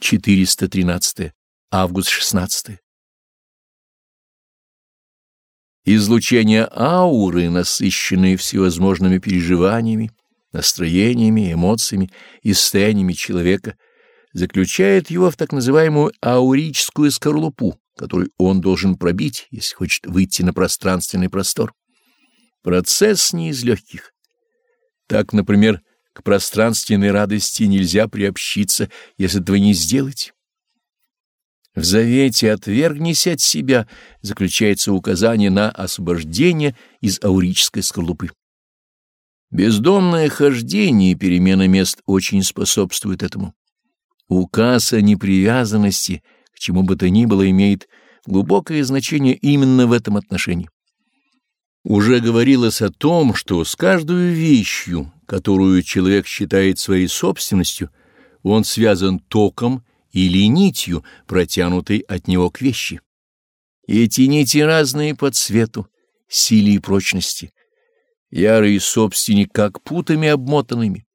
413. Август 16. Излучение ауры, насыщенные всевозможными переживаниями, настроениями, эмоциями и состояниями человека, заключает его в так называемую аурическую скорлупу, которую он должен пробить, если хочет выйти на пространственный простор. Процесс не из легких. Так, например, к пространственной радости нельзя приобщиться, если этого не сделать. В завете «отвергнись от себя» заключается указание на освобождение из аурической скорлупы. Бездомное хождение и перемена мест очень способствует этому. Указ о непривязанности к чему бы то ни было имеет глубокое значение именно в этом отношении. Уже говорилось о том, что с каждой вещью, которую человек считает своей собственностью, он связан током или нитью, протянутой от него к вещи. эти нити разные по цвету, силе и прочности. Ярый собственник как путами обмотанными.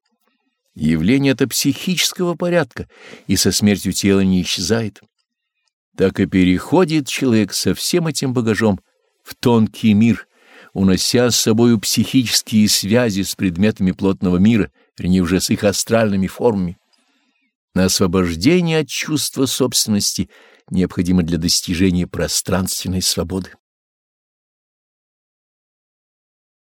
Явление это психического порядка и со смертью тела не исчезает. Так и переходит человек со всем этим багажом в тонкий мир — унося с собою психические связи с предметами плотного мира, вернее уже с их астральными формами. На освобождение от чувства собственности необходимо для достижения пространственной свободы.